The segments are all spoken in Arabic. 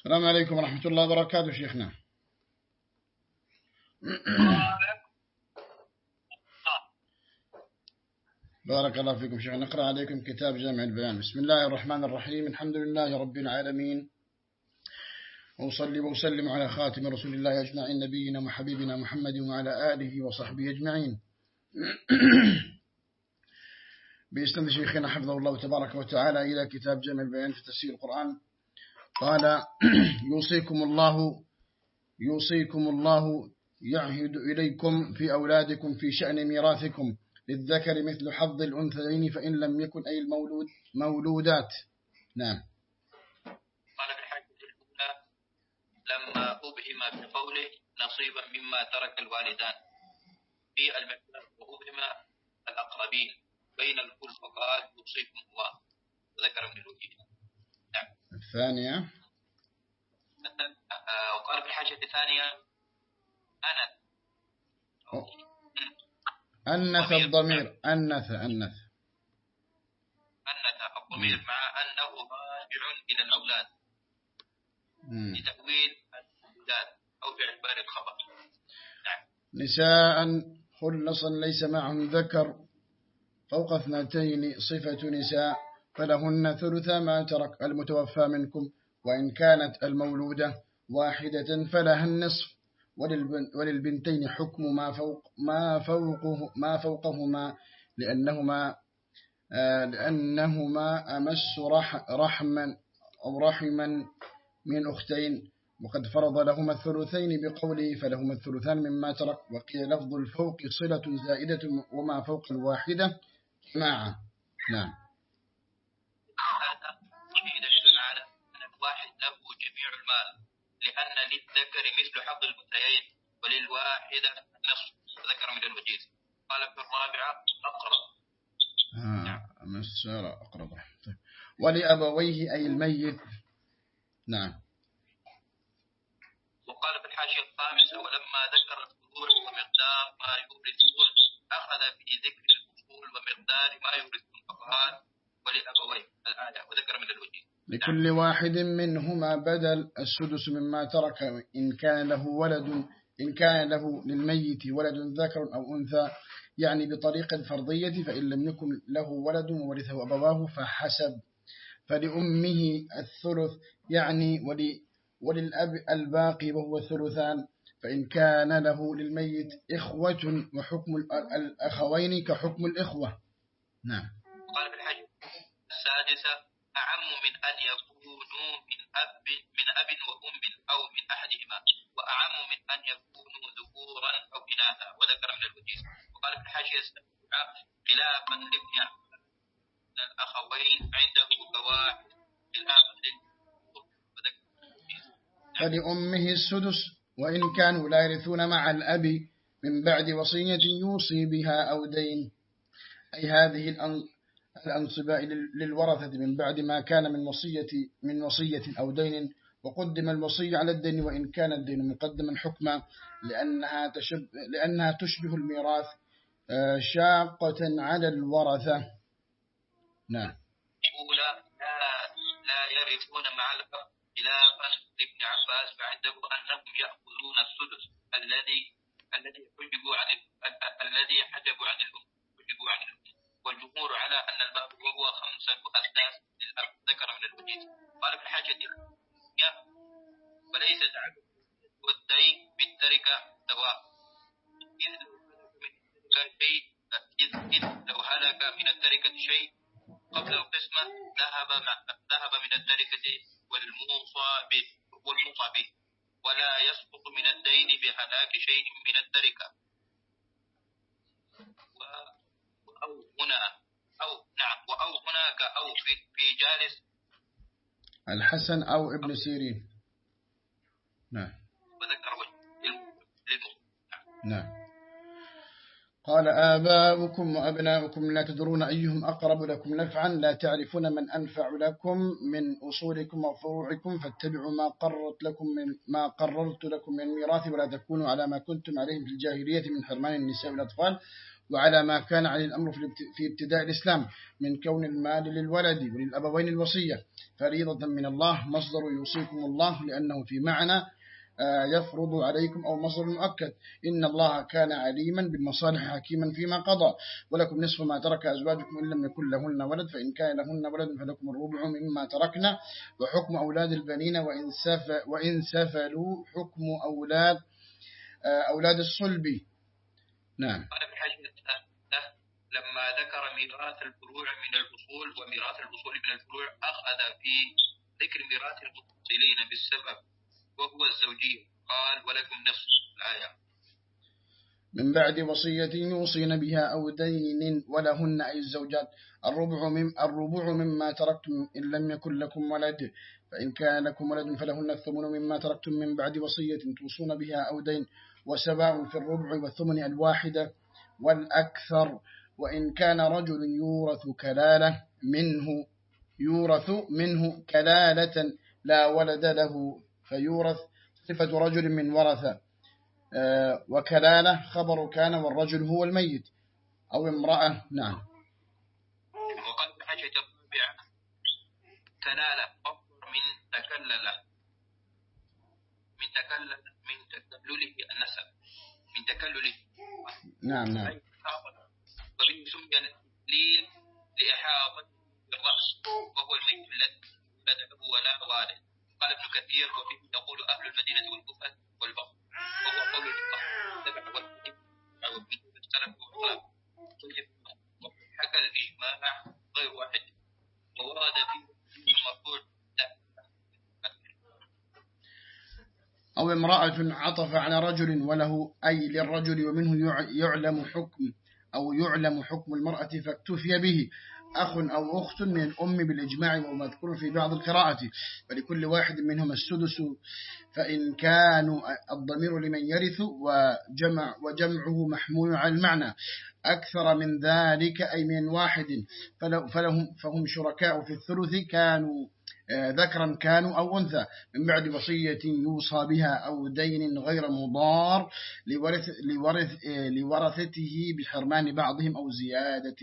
السلام عليكم ورحمة الله وبركاته شيخنا. بارك الله فيكم شيخ نقرأ عليكم كتاب جامع البيان. بسم الله الرحمن الرحيم. الحمد لله رب العالمين. وصلي وسلم على خاتم رسول الله أجمعين نبينا وحبيبنا محمد وعلى آله وصحبه أجمعين. بإسناد شيخنا حفظه الله تبارك وتعالى إلى كتاب جامع البيان في تفسير القرآن. قال يوصيكم الله يوصيكم الله يعهد إليكم في أولادكم في شأن ميراثكم. للذكر مثل حظ الأنثيين فإن لم يكن أي المولود مولودات. نعم. قال في الحاجة الأولى لما أبهم بقوله نصيبا مما ترك الوالدان. في المكان وأبهم الأقربين بين الكل فقال يوصيكم الله. ذكر من الوجيه الثانية. آه، وقال في الحاجة الثانية أنا. أنث الضمير. أنث أنث أنث الضمير مع أنه راجع إلى الأولاد. لتأويل الأولاد أو باعتبار الخبر. نعم. نساء خلصا ليس معهم ذكر فوق اثنتين صفة نساء. فلهن ثلث ما ترك المتوفى منكم وإن كانت المولودة واحدة فلها النصف. وللبن وللبنتين حكم ما فوق ما فوقه ما فوقهما لأنهما آه، لأنهما أمس رح رحما أو رحما من أختين. وقد فرض لهما الثلثين بقوله فلهما الثلثان مما ترك. وقيل لفظ الفوق صلة زائدة وما فوق الواحدة. جماعة نعم هذا فيه دليل على أن الواحد له جميع المال لأن للذكر مثل حظ الأنثيين وللواحدة نصف ذكر من الوجيز قال في الرابعة أقرب. آه مسار أقرب. طيب. ولأبويه أي الميت. نعم. وقال في الحاشية الخامسة ولما ذكر الفروع ومقدار ما يورثون أخذ في ذكر الأصول ومقدار ما يورثون فقال ولأبويه. الآية وذكر من الوجيز لكل واحد منهما بدل السدس مما ترك إن كان له ولد إن كان له للميت ولد ذكر أو أنثى يعني بطريق الفرضية فإن لم يكن له ولد وورثه أبواه فحسب. فلأمه الثلث يعني ولي وللأب الباقي وهو الثلثان فإن كان له للميت إخوة وحكم الأ- الأخوين كحكم الإخوة. نعم. قال في الحج السادسة أن يكونوا من أب من أب وأم أو من أحدهما وأعم من أن يكونوا ذكورا أو إناثا. وذكر من الوجيز وقال الحاشية السابعة خلافا لابن الأخوين عنده فواحد خلاف للذكور وذكر من الوجيز فلأمه السدس وإن كانوا لا يرثون مع الأب من بعد وصية يوصي بها أو دين. أي هذه الأنصباء لل- للورثة من بعد ما كان من وصية من وصية أو دين وقدم الوصي على الدين وإن كان الدين مقدما حكما لأنها تشبه, لأنها تشبه الميراث آه، شاقة على الورثة. نعم. الأولى لا يرثون مع الأب خلافا لابن عباس فعنده أنهم يأخذون السدس الذي الذي حجبوا عن ال- ال- ال- الذي حجبوا عن الأم حجبوا عن الأم. والجمهور على أن الباب وهو خمسة أسداس للأب ذكر من الوجيز قال الحاجة الثانية وليس تعبد والدين بالتركة سواء. إذ شيء إذ إذ لو هلك من التركة شيء قبل القسمة ذهب ذهب من التركة والموصى به والموصى به ولا يسقط من الدين بهلاك شيء من التركة و- أو هنا أو نعم وأو هناك أو في, في جالس. الحسن أو ابن سيرين. نعم. وذكر نعم. نعم. قال آباؤكم وأبناؤكم لا تدرون أيهم أقرب لكم نفعا لا تعرفون من أنفع لكم من أصولكم وفروعكم فاتبعوا ما قررت لكم من ما قررت لكم من ميراث ولا تكونوا على ما كنتم عليه في الجاهلية من حرمان النساء والأطفال. وعلى ما كان عليه الأمر في ابتداء الإسلام من كون المال للولد وللأبوين الوصية. فريضة من الله مصدر يوصيكم الله لأنه في معنى آه، يفرض عليكم أو مصدر مؤكد. إن الله كان عليما بالمصالح حكيما فيما قضى. ولكم نصف ما ترك أزواجكم إن لم يكن لهن ولد فإن كان لهن ولد فلكم الربع مما تركنا وحكم أولاد البنين وإن, سف وإن سفلوا حكم أولاد آه، أولاد الصلب. نعم. لما ذكر ميراث الفروع من الأصول وميراث الأصول من الفروع أخذ في ذكر ميراث المتصلين بالسبب وهو الزوجية. قال ولكم نفس الآية. من بعد وصية يوصين بها أو دين ولهن أي الزوجات. الربع, من الربع مما تركتم إن لم يكن لكم ولد فإن كان لكم ولد فلهن الثمن مما تركتم من بعد وصية توصون بها أو دين. وسواء في الربع والثمن الواحدة والأكثر. وإن كان رجل يورث كلالة منه يورث منه كلالة لا ولد له فيورث صفة رجل من ورثة. آه، وكلالة خبر كان والرجل هو الميت أو امرأة نعم وقد بحاجة الرابعة كلالة أفضل من تكلل من تكلل من تكلله النسب من تكلله نعم نعم. وبه سمي التكليل لإحاطة بالرأس وهو الميت الذي ولده ولا والد. قال ابن كثير وفيه يقول أهل المدينة والكوفة والبصر وهو قول التبع أو امرأة عطف على رجل وله أي للرجل ومنه يعلم حكم أو يعلم حكم المرأة فاكتفي به. أخ أو أخت من الأم بالإجماع ومذكور في بعض القراءة. فلكل واحد منهم السدس. فإن كانوا الضمير لمن يرث وجمع وجمعه محمول على المعنى. أكثر من ذلك أي من واحد. فلهم فهم شركاء في الثلث كانوا ذكرا كانوا أو أنثى من بعد وصية يوصى بها أو دين غير مضار لورث لورث آه، لورثته بحرمان بعضهم أو زيادة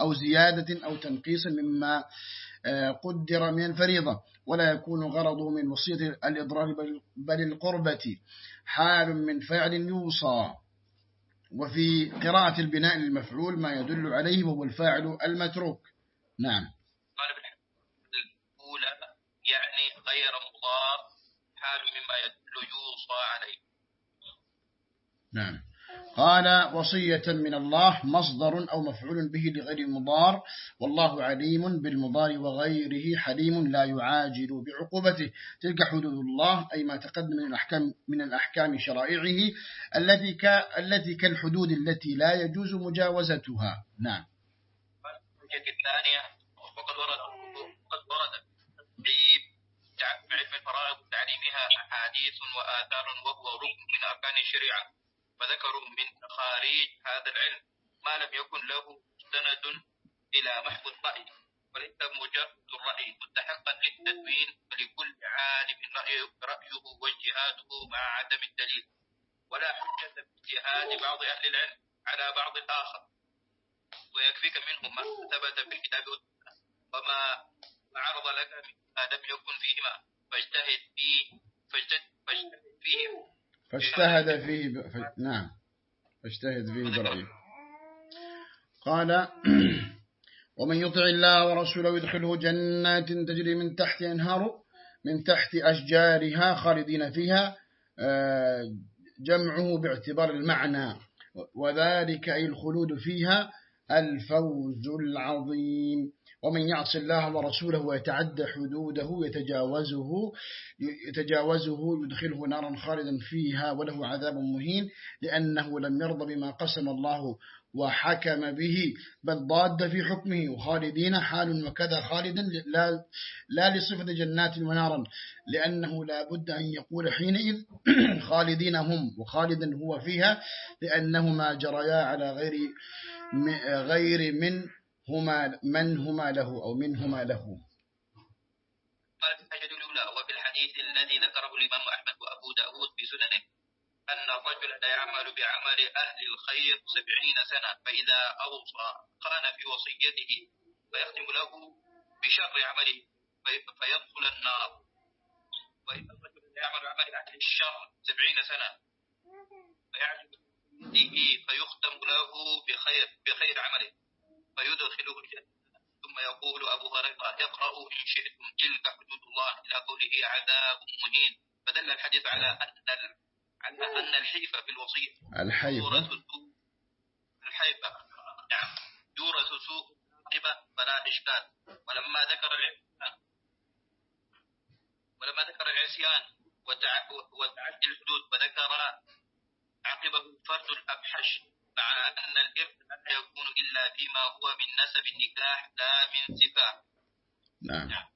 أو زيادة أو تنقيص مما آه، قدر من الفريضة ولا يكون غرضه من وصية الإضرار بل القربة. حال من فعل يوصى. وفي قراءة البناء المفعول ما يدل عليه وهو الفاعل المتروك. نعم يعني غير مضار حال مما يدل يوصى عليه. نعم. قال وصية من الله مصدر أو مفعول به لغير المضار والله عليم بالمضار وغيره حليم لا يعاجل بعقوبته. تلك حدود الله أي ما تقدم من الأحكام, من الأحكام شرائعه التي, ك التي كالحدود التي لا يجوز مجاوزتها. نعم. الثانية وقد ورد تعليمها أحاديث وآثار وهو ركن من أركان الشريعة. وذكروا من تخاريج هذا العلم ما لم يكن له سند إلى محو الرأي وليس مجرد الرأي مستحقا للتدوين ولكل عالم رأيه واجتهاده مع عدم الدليل. ولا حجة باجتهاد بعض أهل العلم على بعض الآخر. ويكفيك منه ما ثبت في الكتاب وما عرض لك ما لم يكن فيهما. فاجتهد فيه فاجتهد, فيه فاجتهد فيه ف... نعم. فاجتهد فيه برأيه. قال ومن يطع الله ورسوله يدخله جنات تجري من تحت أنهار من تحت أشجارها خالدين فيها آه، جمعه باعتبار المعنى. وذلك أي الخلود فيها الفوز العظيم. ومن يعص الله ورسوله ويتعدى حدوده يتجاوزه يتجاوزه يدخله نارا خالدا فيها وله عذاب مهين لأنه لم يرضى بما قسم الله وحكم به بل ضاد في حكمه. وخالدين حال وكذا خالدا لا, لا لصفة جنات ونارا لأنه لا بد أن يقول حينئذ خالدين هم وخالدا هو فيها لأنهما جريا على غير غير من هما من هما له أو من هما له. قال في الحاجة الأولى وفي الحديث الذي ذكره الإمام أحمد وأبو داود في سننه أن الرجل لا يعمل بعمل أهل الخير سبعين سنة فإذا أوصى قال في وصيته فيختم له بشر عمله فيدخل النار. وإن الرجل لا يعمل عمل أهل الشر سبعين سنة فيعجب به فيختم له بخير بخير عمله. فيدخله الجنة. ثم يقول أبو هريرة اقرأوا إن شئتم تلك حدود الله إلى قوله عذاب مهين. فدل الحديث على أن على أن الحيفة في الوصية. الحيفة الحيفة نعم. يورث سوء. فلا إشكال. ولما ذكر ولما ذكر العصيان وتعدي الحدود وذكر عقبه فرد الأبحش. مع أن الإرث لا يكون إلا فيما هو من نسب النكاح لا من سفاح نعم.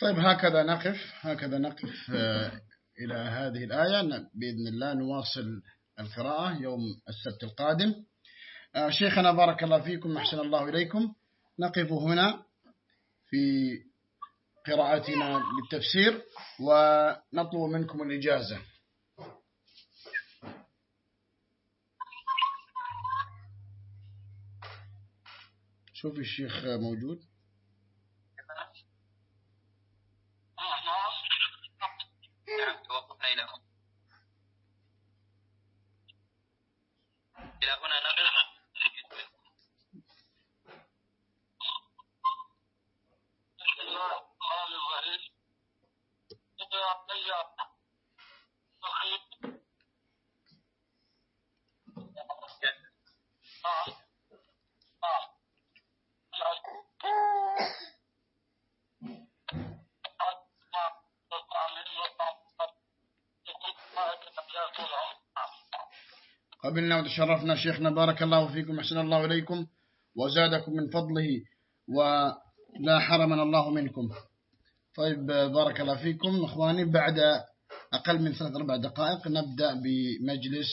طيب هكذا نقف هكذا نقف آه، إلى هذه الآية. بإذن الله نواصل القراءة يوم السبت القادم. آه، شيخنا بارك الله فيكم أحسن الله إليكم. نقف هنا في قراءتنا للتفسير ونطلب منكم الإجازة. شوف الشيخ موجود. إلى هنا إلى هنا نقف قبلنا وتشرفنا شيخنا بارك الله فيكم أحسن الله إليكم وزادكم من فضله ولا حرمنا الله منكم. طيب بارك الله فيكم أخواني بعد أقل من ثلاث أربع دقائق نبدأ بمجلس